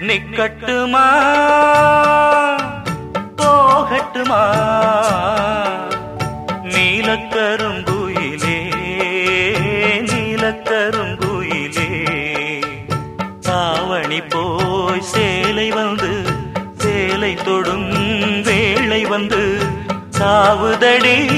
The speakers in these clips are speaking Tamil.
நிக்கட்டுமா? போகட்டுமா? நீலக்கரும்புயிலே நீலக்கரும்புயிலே. தாவணி போய் சேலை வந்து சேலை தொடும் வேளை வந்து சாவுதடி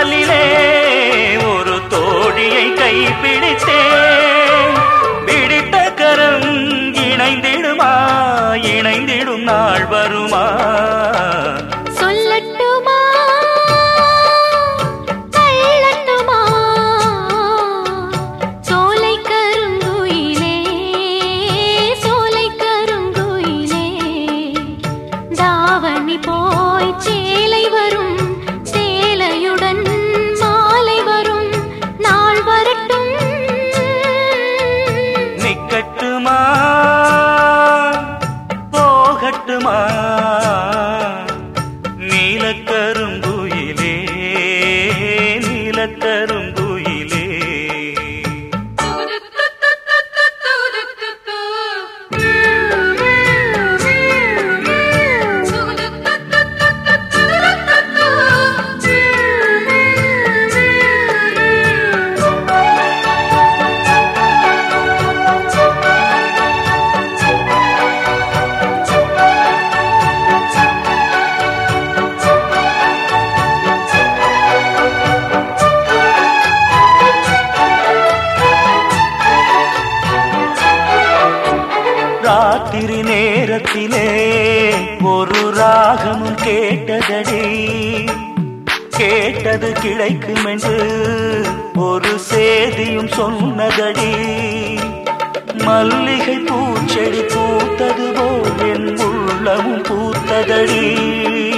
வாசலிலே ஒரு தோழியை கைப்பிடித்தேன். பிடித்த கரம் இணைந்திடுமா? இணைந்திடும் நாள் வருமா? போய் சேலை வரும் தரும் நேரத்திலே ஒரு ராகமும் கேட்டதடி. கேட்டது கிடைக்கும் என்று ஒரு சேதியும் சொன்னதடி. மல்லிகை பூச்செடி பூத்தது போல் என் உள்ளமும் பூத்ததடி.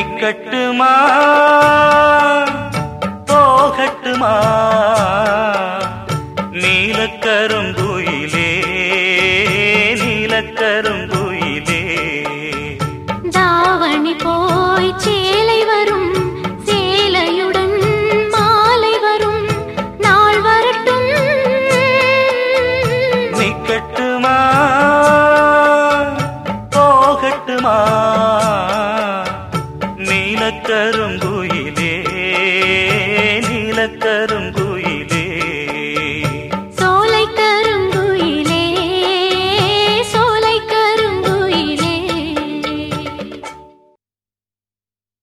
நிக்கட்டுமா போகட்டுமா நீலக்கருங்குயிலே நீலக்கருங்குயிலே தாவணி போய் சேலை வரும் சேலையுடன் மாலை வரும் நாள் வரட்டும். நிக்கட்டுமா போகட்டுமா